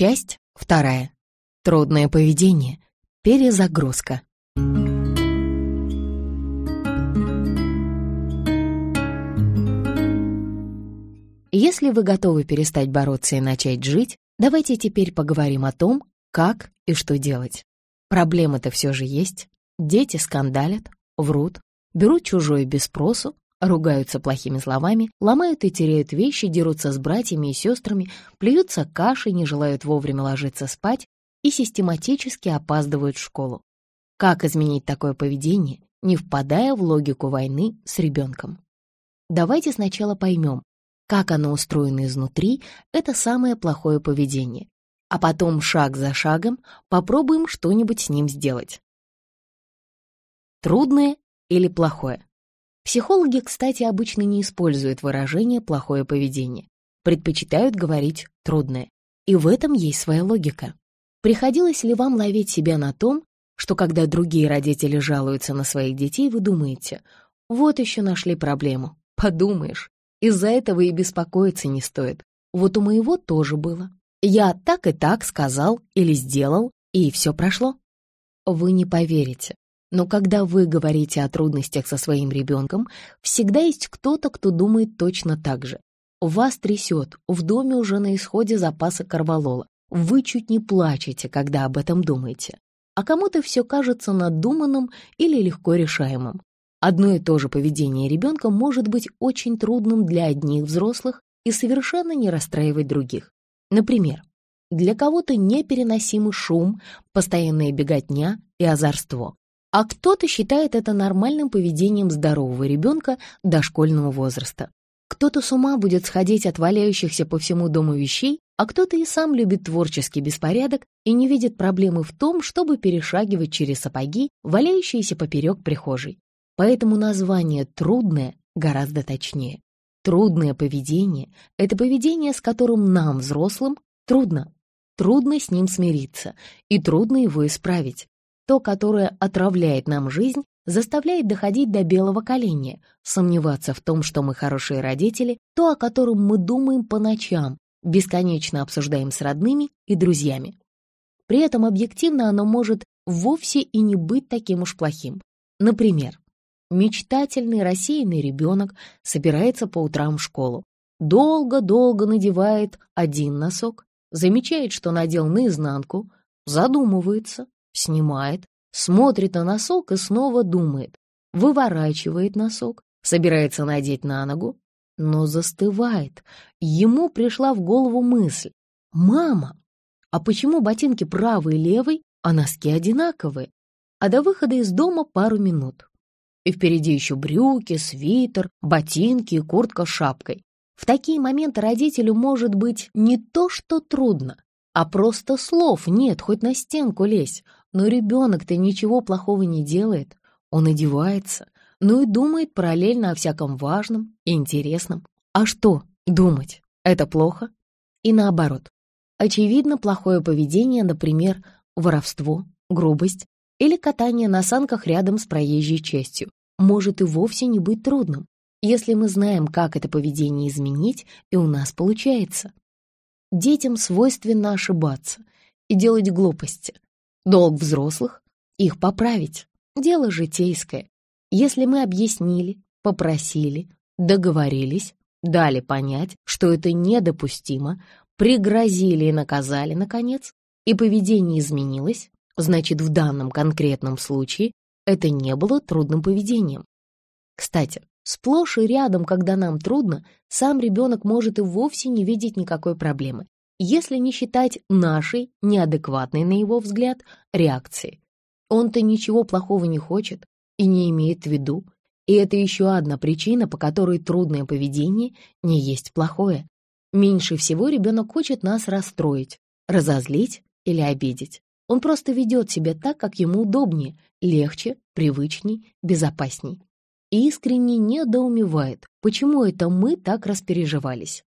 Часть вторая. Трудное поведение. Перезагрузка. Если вы готовы перестать бороться и начать жить, давайте теперь поговорим о том, как и что делать. Проблемы-то все же есть. Дети скандалят, врут, берут чужое без спросу, ругаются плохими словами, ломают и теряют вещи, дерутся с братьями и сестрами, плюются кашей, не желают вовремя ложиться спать и систематически опаздывают в школу. Как изменить такое поведение, не впадая в логику войны с ребенком? Давайте сначала поймем, как оно устроено изнутри, это самое плохое поведение, а потом шаг за шагом попробуем что-нибудь с ним сделать. Трудное или плохое? Психологи, кстати, обычно не используют выражение «плохое поведение», предпочитают говорить «трудное». И в этом есть своя логика. Приходилось ли вам ловить себя на том, что когда другие родители жалуются на своих детей, вы думаете, вот еще нашли проблему, подумаешь, из-за этого и беспокоиться не стоит. Вот у моего тоже было. Я так и так сказал или сделал, и все прошло. Вы не поверите, но когда вы говорите о трудностях со своим ребенком, всегда есть кто-то, кто думает точно так же. Вас трясет, в доме уже на исходе запаса корвалола. Вы чуть не плачете, когда об этом думаете. А кому-то все кажется надуманным или легко решаемым. Одно и то же поведение ребенка может быть очень трудным для одних взрослых и совершенно не расстраивать других. Например, для кого-то непереносимый шум, постоянная беготня и озорство. А кто-то считает это нормальным поведением здорового ребенка дошкольного возраста. Кто-то с ума будет сходить от валяющихся по всему дому вещей, а кто-то и сам любит творческий беспорядок и не видит проблемы в том, чтобы перешагивать через сапоги, валяющиеся поперек прихожей. Поэтому название «трудное» гораздо точнее. Трудное поведение — это поведение, с которым нам, взрослым, трудно. Трудно с ним смириться, и трудно его исправить то, которое отравляет нам жизнь, заставляет доходить до белого коленя, сомневаться в том, что мы хорошие родители, то, о котором мы думаем по ночам, бесконечно обсуждаем с родными и друзьями. При этом объективно оно может вовсе и не быть таким уж плохим. Например, мечтательный рассеянный ребенок собирается по утрам в школу, долго-долго надевает один носок, замечает, что надел наизнанку, задумывается, снимает, смотрит на носок и снова думает, выворачивает носок, собирается надеть на ногу, но застывает. Ему пришла в голову мысль. «Мама, а почему ботинки правый и левый, а носки одинаковые?» А до выхода из дома пару минут. И впереди еще брюки, свитер, ботинки и куртка с шапкой. В такие моменты родителю может быть не то, что трудно, а просто слов нет, хоть на стенку лезь. Но ребенок-то ничего плохого не делает. Он одевается, ну и думает параллельно о всяком важном и интересном. А что думать? Это плохо? И наоборот. Очевидно, плохое поведение, например, воровство, грубость или катание на санках рядом с проезжей частью, может и вовсе не быть трудным, если мы знаем, как это поведение изменить, и у нас получается. Детям свойственно ошибаться и делать глупости, Долг взрослых — их поправить. Дело житейское. Если мы объяснили, попросили, договорились, дали понять, что это недопустимо, пригрозили и наказали, наконец, и поведение изменилось, значит, в данном конкретном случае это не было трудным поведением. Кстати, сплошь и рядом, когда нам трудно, сам ребенок может и вовсе не видеть никакой проблемы если не считать нашей, неадекватной, на его взгляд, реакции. Он-то ничего плохого не хочет и не имеет в виду, и это еще одна причина, по которой трудное поведение не есть плохое. Меньше всего ребенок хочет нас расстроить, разозлить или обидеть. Он просто ведет себя так, как ему удобнее, легче, привычней, безопасней. И искренне недоумевает, почему это мы так распереживались.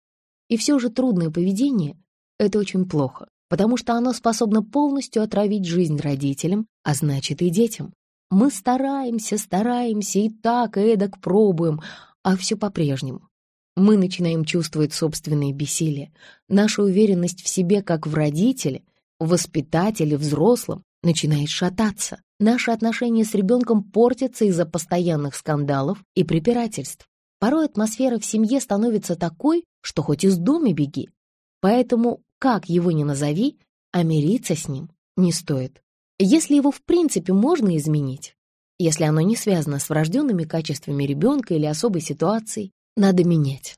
И все же трудное поведение это очень плохо, потому что оно способно полностью отравить жизнь родителям, а значит и детям. Мы стараемся, стараемся и так, и эдак пробуем, а все по-прежнему. Мы начинаем чувствовать собственное бессилие. Наша уверенность в себе как в родителе, воспитателе, взрослом начинает шататься. Наши отношения с ребенком портятся из-за постоянных скандалов и препирательств. Порой атмосфера в семье становится такой, что хоть из дома беги. Поэтому, как его ни назови, а мириться с ним не стоит. Если его в принципе можно изменить, если оно не связано с врожденными качествами ребенка или особой ситуацией, надо менять.